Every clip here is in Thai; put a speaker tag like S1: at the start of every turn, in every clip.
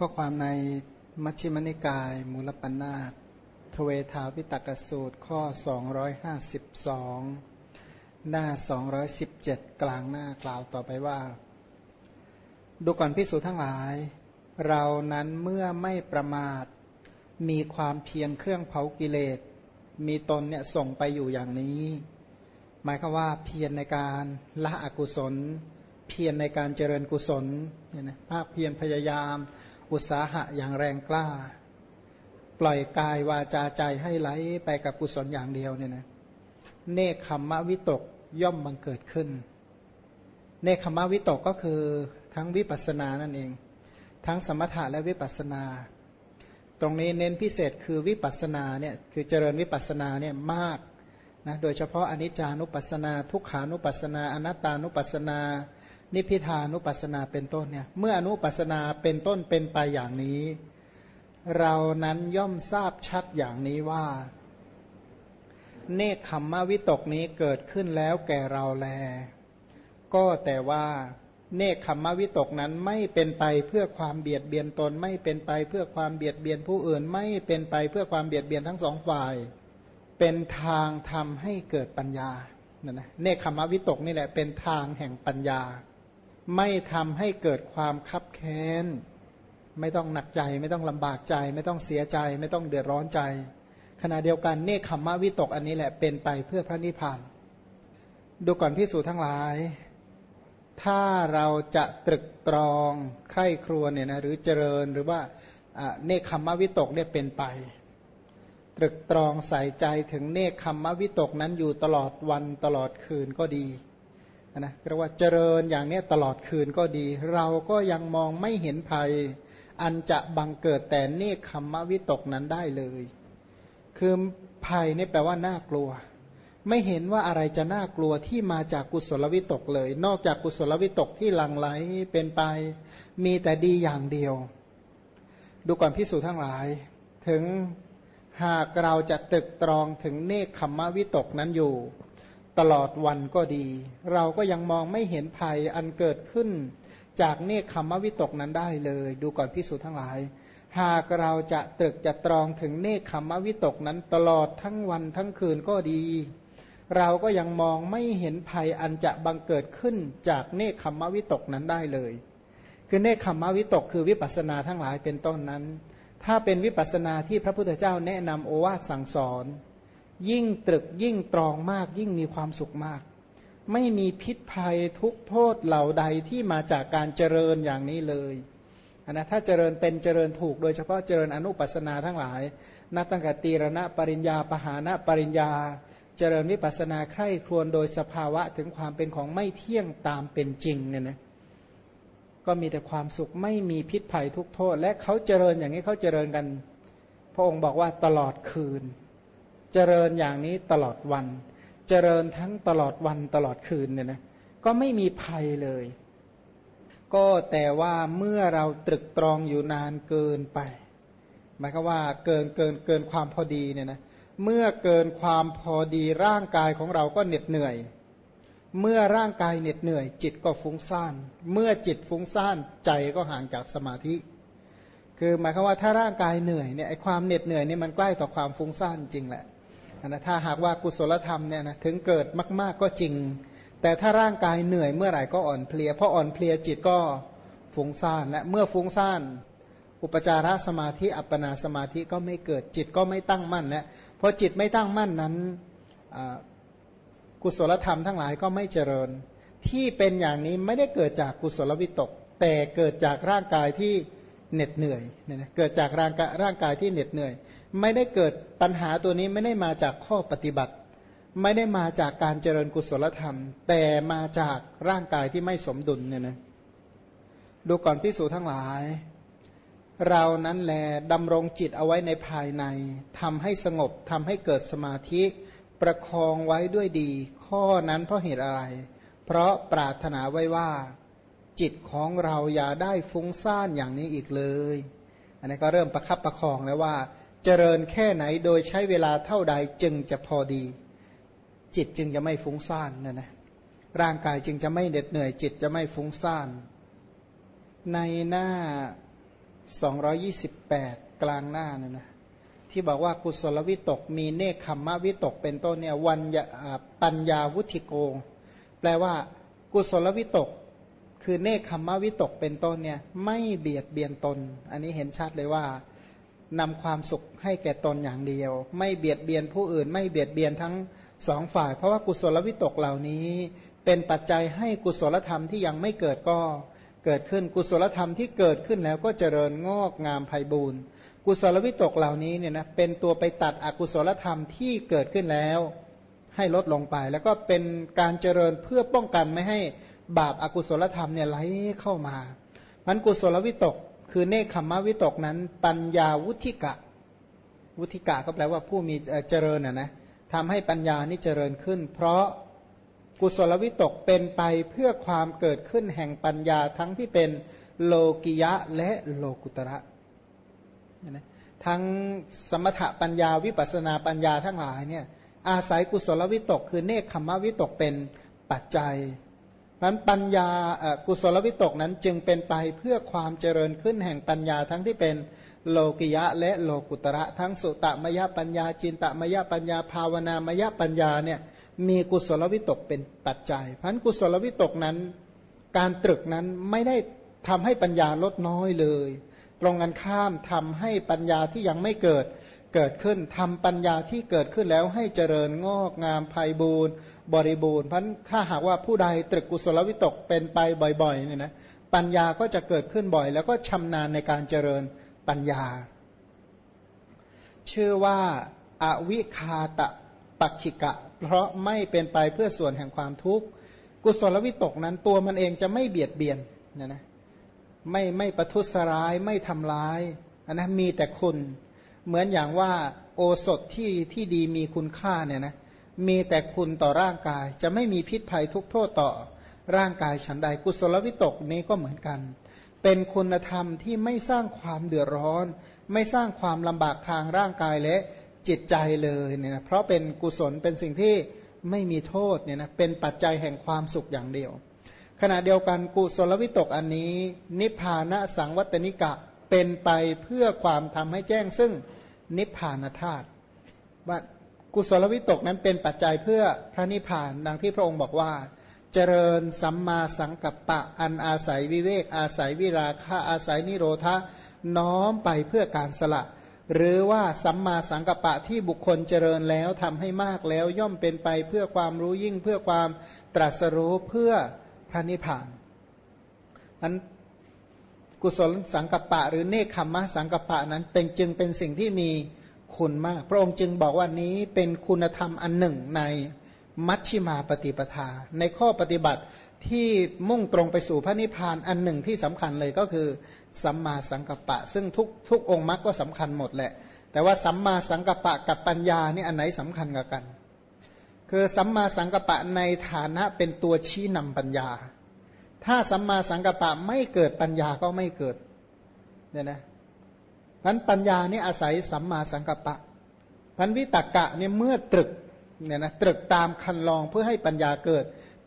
S1: ก็ความในมัชฌิมนิกาย มูลปัญนาตทเวทาวิตกสูตรข้อ 252 หน้า 217 กลางหน้ากล่าวต่อไปว่า ดูก่อนพิสูจทั้งหลาย เรานั้นเมื่อไม่ประมาท มีความเพียรเครื่องเผากิเลส มีตนเนี่ยส่งไปอยู่อย่างนี้ หมายคือว่าเพียรในการละอกุศล เพียรในการเจริญกุศลเนี่ยนะภาคเพียรพยายาม อุตสาหะอย่างแรงกล้า ปล่อยกายวาจาใจให้ไหลไปกับกุศลอย่างเดียวเนี่ยนะเนคขมมะวิตกย่อมบังเกิดขึ้น เนคขมมะวิตกก็คือทั้งวิปัสสนานั่นเอง ทั้งสมถะและวิปัสสนา ตรงนี้เน้นพิเศษคือวิปัสสนาเนี่ยคือเจริญวิปัสสนาเนี่ยมากนะโดยเฉพาะอนิจจานุปัสสนา ทุกขานุปัสสนา อนัตตานุปัสสนา นิพิทานุปัสนาเป็นต้นเนี่ยเมื่ออนุปัสนาเป็นต้นเป็นไปอย่างนี้ เรานั้นย่อมทราบชัดอย่างนี้ว่า เนคขมมวิตกนี้เกิดขึ้นแล้วแก่เราแล ก็แต่ว่าเนคขมมวิตกนั้นไม่เป็นไปเพื่อความเบียดเบียนตน ไม่เป็นไปเพื่อความเบียดเบียนผู้อื่น ไม่เป็นไปเพื่อความเบียดเบียนทั้งสองฝ่าย เป็นทางทำให้เกิดปัญญาเนคขมมวิตกนี่แหละเป็นทางแห่งปัญญา ไม่ทำให้เกิดความคับแค้น ไม่ต้องหนักใจ ไม่ต้องลำบากใจ ไม่ต้องเสียใจ ไม่ต้องเดือดร้อนใจ ขณะเดียวกันเนคขมมะวิตกอันนี้แหละเป็นไปเพื่อพระนิพพาน ดูก่อนพิสูจทั้งหลาย ถ้าเราจะตรึกตรองใคร่ครวญเนี่ยนะหรือเจริญหรือว่าเนคขมมะวิตกเนี่ยเป็นไป ตรึกตรองใส่ใจถึงเนคขมมะวิตกนั้นอยู่ตลอดวันตลอดคืนก็ดี นะเรียกว่าเจริญอย่างนี้ตลอดคืนก็ดี เราก็ยังมองไม่เห็นภัย อันจะบังเกิดแต่เนคขมมวิตกนั้นได้เลย คือภัยนี่แปลว่าน่ากลัว ไม่เห็นว่าอะไรจะน่ากลัวที่มาจากกุศลวิตกเลย นอกจากกุศลวิตกที่หลั่งไหลเป็นไป มีแต่ดีอย่างเดียว ดูก่อนพิสูจนทั้งหลาย ถึงหากเราจะตึกตรองถึงเนคขมมวิตกนั้นอยู่ ตลอดวันก็ดี เราก็ยังมองไม่เห็นภัยอันเกิดขึ้น จากเนคขมวิตกนั้นได้เลย ดูก่อนพิสูจน์ทั้งหลาย หากเราจะตรึกจะตรองถึงเนคขมวิตกนั้นตลอดทั้งวันทั้งคืนก็ดี เราก็ยังมองไม่เห็นภัยอันจะบังเกิดขึ้นจากเนคขมวิตกนั้นได้เลย คือเนคขมวิตกคือวิปัสสนาทั้งหลายเป็นต้นนั้น ถ้าเป็นวิปัสนาที่พระพุทธเจ้าแนะนำโอวาทสั่งสอน ยิ่งตรึกยิ่งตรองมาก ยิ่งมีความสุขมาก ไม่มีพิษภัยทุกโทษเหล่าใดที่มาจากการเจริญอย่างนี้เลยนะถ้าเจริญเป็นเจริญถูก โดยเฉพาะเจริญอนุปัสนาทั้งหลาย นับตั้งแต่ตีรณะปริญญาปหานะปริญญา เจริญวิปัสนาใคร่ครวญโดยสภาวะถึงความเป็นของไม่เที่ยงตามเป็นจริงเนี่ยนะก็มีแต่ความสุขไม่มีพิษภัยทุกโทษ และเขาเจริญอย่างนี้เขาเจริญกัน พระองค์บอกว่าตลอดคืน เจริญอย่างนี้ตลอดวัน เจริญทั้งตลอดวันตลอดคืนเนี่ยนะก็ไม่มีภัยเลย ก็แต่ว่าเมื่อเราตรึกตรองอยู่นานเกินไปหมายก็ว่าเกินเกินเกินความพอดีเนี่ยนะเมื่อเกินความพอดีร่างกายของเราก็เหน็ดเหนื่อย เมื่อร่างกายเหน็ดเหนื่อย จิตก็ฟุ้งซ่าน เมื่อจิตฟุ้งซ่านใจก็ห่างจากสมาธิ คือหมายความว่าถ้าร่างกายเหนื่อยเนี่ยไอความเหน็ดเหนื่อยนี่มันใกล้ต่อความฟุ้งซ่านจริงแหละ นะถ้าหากว่ากุศลธรรมเนี่ยนะถึงเกิดมาก ๆก็จริง แต่ถ้าร่างกายเหนื่อยเมื่อไหร่ก็อ่อนเพลียเพราะอ่อนเพลียจิตก็ฟุ้งซ่านและเมื่อฟุ้งซ่านอุปจารสมาธิอัปปนาสมาธิก็ไม่เกิดจิตก็ไม่ตั้งมั่นและเพราะจิตไม่ตั้งมั่นนั้นกุศลธรรมทั้งหลายก็ไม่เจริญ ที่เป็นอย่างนี้ไม่ได้เกิดจากกุศลวิตก แต่เกิดจากร่างกายที่ เหน็ดเหนื่อยเนี่ยนะเกิดจากร่างกายร่างกายที่เหน็ดเหนื่อย ไม่ได้เกิดปัญหาตัวนี้ไม่ได้มาจากข้อปฏิบัติ ไม่ได้มาจากการเจริญกุศลธรรม แต่มาจากร่างกายที่ไม่สมดุลเนี่ยนะดูก่อนพิสูจทั้งหลาย เรานั้นแลดำรงจิตเอาไว้ในภายในทำให้สงบทำให้เกิดสมาธิประคองไว้ด้วยดี ข้อนั้นเพราะเหตุอะไร เพราะปรารถนาไว้ว่า จิตของเราอย่าได้ฟุ้งซ่านอย่างนี้อีกเลย อันนี้ก็เริ่มประคับประคองแล้วว่า เจริญแค่ไหนโดยใช้เวลาเท่าใดจึงจะพอดี จิตจึงจะไม่ฟุ้งซ่านนะนะร่างกายจึงจะไม่เหน็ดเหนื่อยจิตจะไม่ฟุ้งซ่าน ในหน้า 228 กลางหน้านะนะที่บอกว่ากุศลวิตกมีเนคขมมะวิตกเป็นต้นเนี่ยวันปัญญาวุธิโก แปลว่า กุศลวิตก คือเนคขมวิตกเป็นต้นเนี่ยไม่เบียดเบียนตน อันนี้เห็นชัดเลยว่านำความสุขให้แก่ตนอย่างเดียว ไม่เบียดเบียนผู้อื่น ไม่เบียดเบียนทั้งสองฝ่าย เพราะว่ากุศลวิตกเหล่านี้ เป็นปัจจัยให้กุศลธรรมที่ยังไม่เกิดก็เกิดขึ้นกุศลธรรมที่เกิดขึ้นแล้วก็เจริญงอกงามไพบูรณ์กุศลวิตกเหล่านี้เนี่ยนะเป็นตัวไปตัดอกุศลธรรมที่เกิดขึ้นแล้ว ให้ลดลงไป แล้วก็เป็นการเจริญเพื่อป้องกันไม่ให้ บาปอากุศลธรรมเนี่ยไหลเข้ามา มันกุศลวิตก คือเนคขมวิตกนั้น ปัญญาวุธิกะ วุธิกะก็แปลว่าผู้มีเจริญนะนะทำให้ปัญญานี่เจริญขึ้น เพราะกุศลวิตกเป็นไปเพื่อความเกิดขึ้นแห่งปัญญาทั้งที่เป็นโลกิยะและโลกุตระทั้งสมถปัญญาวิปัสนาปัญญาทั้งหลายเนี่ยอาศัยกุศลวิตก คือเนคขมวิตกเป็นปัจจัย นั้นปัญญากุศลวิตกนั้นจึงเป็นไปเพื่อความเจริญขึ้นแห่งปัญญาทั้งที่เป็นโลกิยะและโลกุตระ ทั้งสุตมยปัญญา จินตมยปัญญาภาวนามยปัญญาเนี่ยมีกุศลวิตกเป็นปัจจัยพันกุศลวิตกนั้น การตรึกนั้นไม่ได้ทำให้ปัญญาลดน้อยเลย ตรงกันข้ามทำให้ปัญญาที่ยังไม่เกิด เกิดขึ้นทำปัญญาที่เกิดขึ้นแล้วให้เจริญงอกงามไพบูรณ์บริบูรณ์เพราะถ้าหากว่าผู้ใดตรึกกุศลวิตกเป็นไปบ่อยๆเนี่ยนะปัญญาก็จะเกิดขึ้นบ่อย แล้วก็ชำนาญในการเจริญปัญญา ชื่อว่าอาวิคาตะปักขิกะ เพราะไม่เป็นไปเพื่อส่วนแห่งความทุกข์กุศลวิตกนั้นตัวมันเองจะไม่เบียดเบียนนะนะไม่ไม่ประทุษร้ายไม่ทำร้ายอันนะมีแต่คุณ เหมือนอย่างว่าโอสถที่ที่ดีมีคุณค่าเนี่ยนะมีแต่คุณต่อร่างกาย จะไม่มีพิษภัยทุกโทษต่อร่างกายฉันใดกุศลวิตกนี้ก็เหมือนกัน เป็นคุณธรรมที่ไม่สร้างความเดือดร้อน ไม่สร้างความลำบากทางร่างกายและจิตใจเลยเนี่ยนะเพราะเป็นกุศลเป็นสิ่งที่ไม่มีโทษเนี่ยนะเป็นปัจจัยแห่งความสุขอย่างเดียว ขณะเดียวกันกุศลวิตกอันนี้ นิพพานะสังวัตนิกะเป็นไปเพื่อความทำให้แจ้งซึ่ง นิพพานธาตุว่ากุศลวิตกนั้นเป็นปัจจัยเพื่อพระนิพพานดังที่พระองค์บอกว่า เจริญสัมมาสังกัปปะอันอาศัยวิเวก อาศัยวิราคะอาศัยนิโรธะน้อมไปเพื่อการสละ หรือว่าสัมมาสังกัปปะที่บุคคลเจริญแล้วทำให้มากแล้วย่อมเป็นไปเพื่อความรู้ยิ่งเพื่อความตรัสรู้เพื่อพระนิพพานอัน กุศลสังกัปปะ หรือเนคขมมะสังกัปปะนั้นเป็นจึงเป็นสิ่งที่มีคุณมาก พระองค์จึงบอกว่านี้เป็นคุณธรรมอันหนึ่งในมัชชิมาปฏิปทา ในข้อปฏิบัติที่มุ่งตรงไปสู่พระนิพพานอันหนึ่งที่สำคัญเลยก็คือสัมมาสังกัปปะ ซึ่งทุกทุกองค์มรรคก็สำคัญหมดแหละ แต่ว่าสัมมาสังกัปปะกับปัญญานี่อันไหนสำคัญกว่ากัน คือสัมมาสังกัปปะในฐานะเป็นตัวชี้นำปัญญา ถ้าสัมมาสังกัปปะไม่เกิดปัญญาก็ไม่เกิดเนี่ยนะพันปัญญานี่อาศัยสัมมาสังกัปปะพันวิตกะเนี่ยเมื่อตรึกเนี่ยนะตรึกตามคันลองเพื่อให้ปัญญาเกิด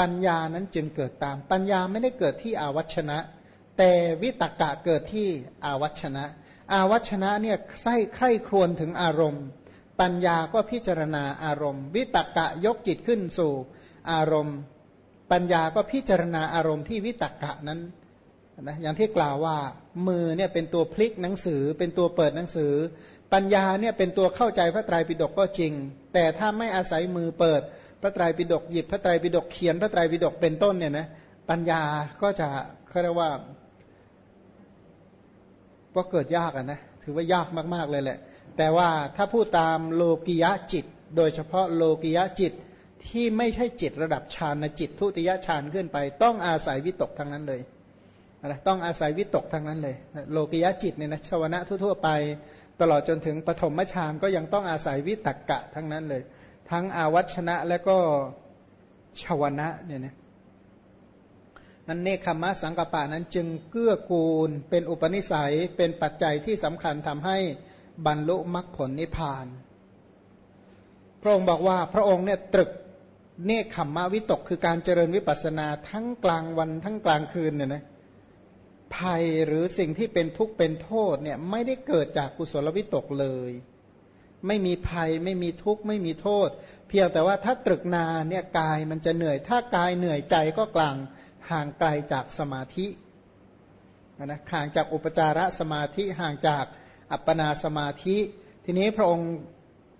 S1: ปัญญานั้นจึงเกิดตาม ปัญญาไม่ได้เกิดที่อาวัชนะ แต่วิตกะเกิดที่อาวัชนะ อาวัชนะเนี่ยใส่ใคร่ครวญถึงอารมณ์ ปัญญาก็พิจารณาอารมณ์ วิตกะยกจิตขึ้นสู่อารมณ์ ปัญญาก็พิจารณาอารมณ์ที่วิตกกะนั้นนะอย่างที่กล่าวว่ามือเนี่ยเป็นตัวพลิกหนังสือ เป็นตัวเปิดหนังสือ ปัญญาเนี่ยเป็นตัวเข้าใจพระไตรปิฎกก็จริง แต่ถ้าไม่อาศัยมือเปิด พระไตรปิฎกหยิบพระไตรปิฎกเขียนพระไตรปิฎกเป็นต้นเนี่ยนะปัญญาก็จะเขาเรียกว่าก็เกิดยากนะถือว่ายากมากๆเลยแหละ แต่ว่าถ้าพูดตามโลกิยะจิต โดยเฉพาะโลกิยะจิต ที่ไม่ใช่จิตระดับฌานจิตทุติยฌานขึ้นไป ต้องอาศัยวิตกทั้งนั้นเลยนะต้องอาศัยวิตกทั้งนั้นเลย โลกิยะจิตเนี่ยนะชวนะทั่วๆไป ตลอดจนถึงปฐมฌานก็ยังต้องอาศัยวิตกกะทั้งนั้นเลย ทั้งอาวัชนะและก็ชวนะเนี่ยนะนันเนคขมะสังกปะนั้นจึงเกื้อกูลเป็นอุปนิสัยเป็นปัจจัยที่สำคัญทำให้บรรลุมรรคผลนิพพาน พระองค์บอกว่าพระองค์เนี่ยตรึก เนคขมมะวิตกคือการเจริญวิปัสนาทั้งกลางวันทั้งกลางคืนเนี่ยนะภัยหรือสิ่งที่เป็นทุกข์เป็นโทษเนี่ยไม่ได้เกิดจากกุศลวิตกเลย ไม่มีภัยไม่มีทุกข์ไม่มีโทษ เพียงแต่ว่าถ้าตรึกนานเนี่ยกายมันจะเหนื่อย ถ้ากายเหนื่อยใจก็กลางห่างไกลจากสมาธินะห่างจากอุปจารสมาธิห่างจากอัปปนาสมาธิ ทีนี้พระองค์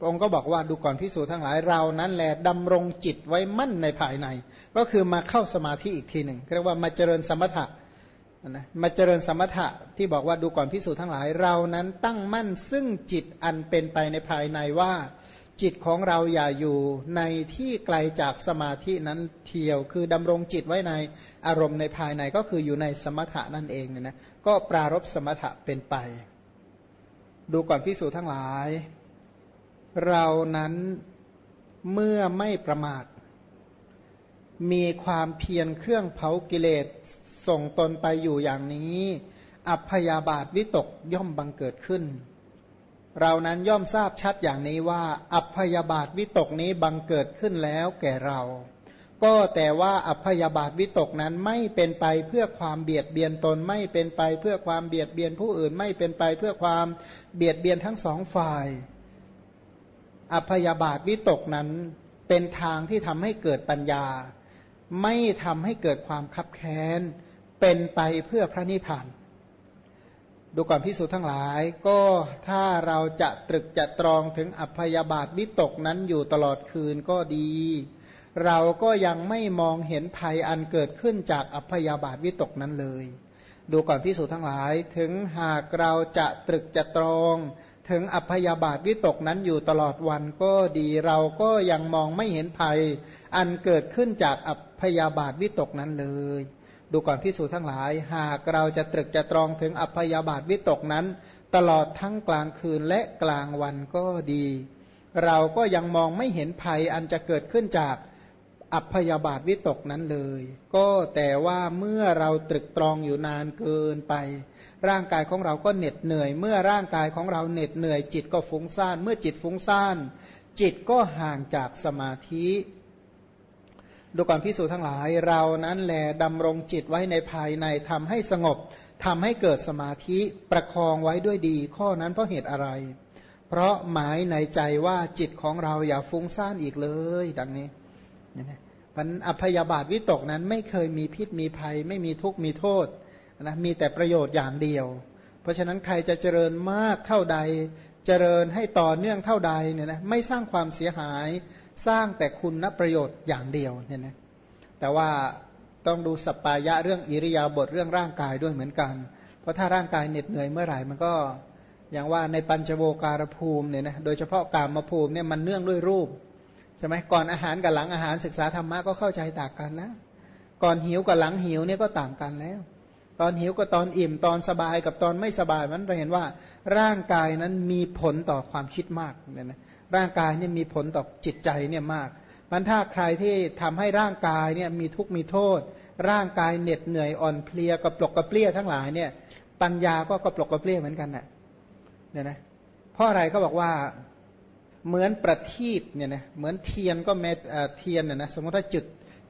S1: องค์ก็บอกว่าดูก่อนพิสูจทั้งหลายเรานั้นแหละดำรงจิตไว้มั่นในภายใน ก็คือมาเข้าสมาธิอีกทีหนึ่งเรียกว่ามาเจริญสมถะนะมาเจริญสมถะที่บอกว่าดูก่อนพิสูจทั้งหลายเรานั้นตั้งมั่นซึ่งจิตอันเป็นไปในภายในว่า จิตของเราอย่าอยู่ในที่ไกลจากสมาธินั้นเที่ยว คือดำรงจิตไว้ในอารมณ์ในภายในก็คืออยู่ในสมถะนั่นเองเนี่ยนะก็ปรารบสมถะเป็นไป ดูก่อนพิสูจทั้งหลาย เรานั้นเมื่อไม่ประมาท มีความเพียรเครื่องเผากิเลสส่งตนไปอยู่อย่างนี้ อัพยาบาทวิตกย่อมบังเกิดขึ้น เรานั้นย่อมทราบชัดอย่างนี้ว่า อัพยาบาทวิตกนี้บังเกิดขึ้นแล้วแก่เรา ก็แต่ว่าอัพยาบาทวิตกนั้นไม่เป็นไปเพื่อความเบียดเบียนตนไม่เป็นไปเพื่อความเบียดเบียนผู้อื่นไม่เป็นไปเพื่อความเบียดเบียนทั้งสองฝ่าย อภยาบาทวิตกนั้นเป็นทางที่ทำให้เกิดปัญญา ไม่ทำให้เกิดความคับแค้น เป็นไปเพื่อพระนิพพานดูก่อนพิสูจน์ทั้งหลาย ก็ถ้าเราจะตรึกจะตรองถึงอัพยาบาทวิตกนั้นอยู่ตลอดคืนก็ดี เราก็ยังไม่มองเห็นภัยอันเกิดขึ้นจากอัพยาบาทวิตกนั้นเลย ดูก่อนพิสูจน์ทั้งหลาย ถึงหากเราจะตรึกจะตรอง ถึงอัพยาบาทวิตกนั้นอยู่ตลอดวันก็ดีเราก็ยังมองไม่เห็นภัย อันเกิดขึ้นจากอัพยาบาทวิตกนั้นเลย ดูก่อนพิสูจทั้งหลาย หากเราจะตรึกจะตรองถึงอัพยาบาทวิตกนั้น ตลอดทั้งกลางคืนและกลางวันก็ดี เราก็ยังมองไม่เห็นภัยอันจะเกิดขึ้นจาก อัพยาบาทวิตกนั้นเลย ก็แต่ว่าเมื่อเราตรึกตรองอยู่นานเกินไป ร่างกายของเราก็เหน็ดเหนื่อย เมื่อร่างกายของเราเหน็ดเหนื่อย จิตก็ฟุ้งซ่าน เมื่อจิตฟุ้งซ่าน จิตก็ห่างจากสมาธิดูก่อนพิสูจทั้งหลายเรานั้นแลดำรงจิตไว้ในภายในทำให้สงบทำให้เกิดสมาธิประคองไว้ด้วยดี ข้อนั้นเพราะเหตุอะไร เพราะหมายในใจว่าจิตของเราอย่าฟุ้งซ่านอีกเลย ดังนี้ มันอภยาบาทวิตกนั้นไม่เคยมีพิษมีภัย ไม่มีทุกข์มีโทษนะมีแต่ประโยชน์อย่างเดียว เพราะฉะนั้นใครจะเจริญมากเท่าใด เจริญให้ต่อเนื่องเท่าใดเนี่ยนะไม่สร้างความเสียหายสร้างแต่คุณนประโยชน์อย่างเดียวเนี่ยนะแต่ว่าต้องดูสัปปายะเรื่องอิริยาบถเรื่องร่างกายด้วยเหมือนกัน เพราะถ้าร่างกายเหน็ดเหนื่อยเมื่อไหร่มันก็อย่างว่าในปัญจโวการภูมิเนี่ยนะโดยเฉพาะกามภูมิเนี่ยมันเนื่องด้วยรูป ใช่ไหมก่อนอาหารกับหลังอาหารศึกษาธรรมะก็เข้าใจต่างกันแล้วก่อนหิวกับหลังหิวเนี่ยก็ต่างกันแล้ว ตอนหิวกับตอนอิ่มตอนสบายกับตอนไม่สบายมันเราเห็นว่าร่างกายนั้นมีผลต่อความคิดมากเนี่ยนะร่างกายเนี่ยมีผลต่อจิตใจเนี่ยมากมันถ้าใครที่ทำให้ร่างกายเนี่ยมีทุกข์มีโทษ ร่างกายเหน็ดเหนื่อยอ่อนเพลียกระปลกกระเปรี้ยทั้งหลายเนี่ยปัญญาก็กระปลกกระเปรี้ยเหมือนกันน่ะเนี่ยนะเพราะอะไรก็บอกว่า เหมือนประทีปเนี่ยนะเหมือนเทียนก็แม้เทียนน่ยนะสมมติถ้าจุด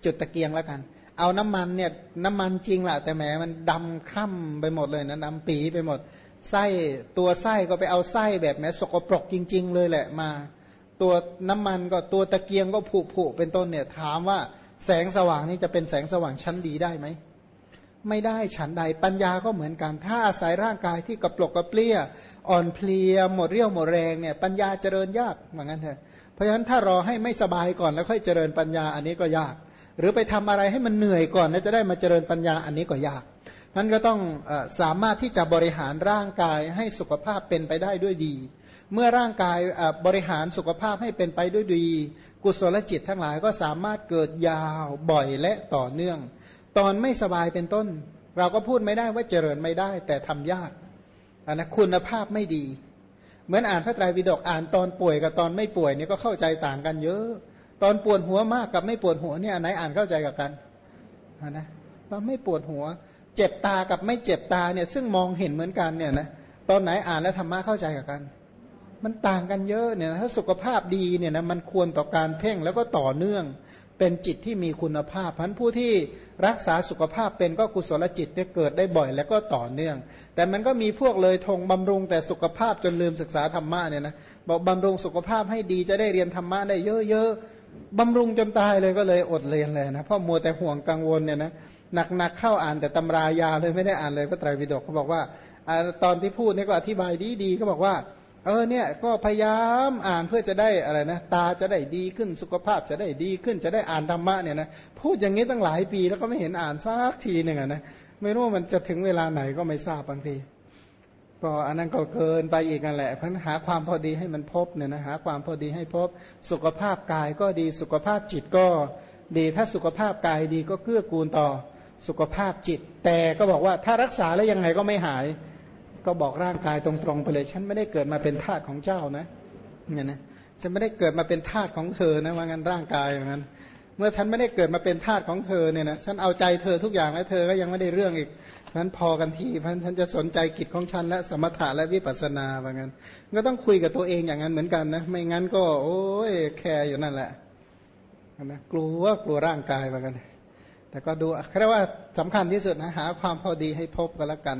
S1: จุดตะเกียงแล้วกัน เอาน้ำมันเนี่ยน้ำมันจริงแหละแต่แหมมันดำคร่ำไปหมดเลยนะดำปีไปหมดไส้ตัวไส้ก็ไปเอาไส้แบบแหมสกปรกจริง ๆ เลยแหละมา ตัวน้ำมันก็ตัวตะเกียงก็ผุผุเป็นต้นเนี่ยถามว่าแสงสว่างนี่จะเป็นแสงสว่างชั้นดีได้ไหมไม่ได้ฉันใดปัญญาก็เหมือนกัน ถ้าอาศัยร่างกายที่กระปลกกระเปรี้ย อ่อนเพลียหมดเรี่ยวหมดแรงเนี่ยปัญญาเจริญยากเหมือนกันเถอะเพราะฉะนั้นถ้ารอให้ไม่สบายก่อนแล้วค่อยเจริญปัญญาอันนี้ก็ยาก หรือไปทำอะไรให้มันเหนื่อยก่อนแล้วจะได้มาเจริญปัญญาอันนี้ก็ยากมันก็ต้องอสามารถที่จะบริหารร่างกายให้สุขภาพเป็นไปได้ด้วยดี เมื่อร่างกายบริหารสุขภาพให้เป็นไปด้วยดี กุศลจิตทั้งหลายก็สามารถเกิดยาวบ่อยและต่อเนื่อง ตอนไม่สบายเป็นต้น เราก็พูดไม่ได้ว่าเจริญไม่ได้แต่ทำยาก อันนะคุณภาพไม่ดี เหมือนอ่านพระไตรปิฎกอ่านตอนป่วยกับตอนไม่ป่วยเนี่ยก็เข้าใจต่างกันเยอะ ตอนปวดหัวมากกับไม่ปวดหัวเนี่ยไหนอ่านเข้าใจกับกันนะตอนไม่ปวดหัว เจ็บตากับไม่เจ็บตาเนี่ย ซึ่งมองเห็นเหมือนกันเนี่ยนะตอนไหนอ่านแล้วธรรมะเข้าใจกับกัน มันต่างกันเยอะเนี่ยนะถ้าสุขภาพดีเนี่ยนะมันควรต่อการเพ่งแล้วก็ต่อเนื่อง เป็นจิตที่มีคุณภาพพันผู้ที่รักษาสุขภาพเป็นก็กุศลจิตที่ยเกิดได้บ่อยแล้วก็ต่อเนื่อง แต่มันก็มีพวกเลยทงบำรุงแต่สุขภาพจนลืมศึกษาธรรมะเนี่ยนะบอกบำรุงสุขภาพให้ดีจะได้เรียนธรรมะได้เยอะๆบำรุงจนตายเลยก็เลยอดเรียนเลยนะเพราะมัวแต่ห่วงกังวลเนี่ยนะหนักๆเข้าอ่านแต่ตำรายาเลยไม่ได้อ่านเลยพระไตรปิฎกเขาบอกว่าตอนที่พูดเนี่ยก็อธิบายดีๆเขาบอกว่า เออเนี่ยก็พยายามอ่านเพื่อจะได้อะไรนะตาจะได้ดีขึ้นสุขภาพจะได้ดีขึ้นจะได้อ่านธรรมะเนี่ยนะพูดอย่างนี้ตั้งหลายปีแล้วก็ไม่เห็นอ่านสักทีหนึ่งนะไม่รู้มันจะถึงเวลาไหนก็ไม่ทราบบางทีก็อันนั้นก็เกินไปอีกนั่นแหละเพราะหาความพอดีให้มันพบเนี่ยนะหาความพอดีให้พบสุขภาพกายก็ดีสุขภาพจิตก็ดีถ้าสุขภาพกายดีก็เกื้อกูลต่อสุขภาพจิต แต่ก็บอกว่าถ้ารักษาแล้วยังไงก็ไม่หาย ก็บอกร่างกายตรงๆไปเลย ฉันไม่ได้เกิดมาเป็นทาสของเจ้านะเนี่ยนะฉันไม่ได้เกิดมาเป็นทาสของเธอนะว่างั้นร่างกายอย่างนั้น เมื่อฉันไม่ได้เกิดมาเป็นทาสของเธอเนี่ยนะฉันเอาใจเธอทุกอย่างแล้วเธอก็ยังไม่ได้เรื่องอีกเพราะฉะนั้นพอกันทีเพราะฉันจะสนใจกิจของฉันและสมถะและวิปัสสนาว่างั้น ก็ต้องคุยกับตัวเองอย่างนั้นเหมือนกันนะไม่งั้นก็ โอ้ยแคร์อยู่นั่นแหละนะกลัวกลัวร่างกายว่ากันแต่ก็ดูเรียกว่าสำคัญที่สุดนะหาความพอดีให้พบกันแล้วกัน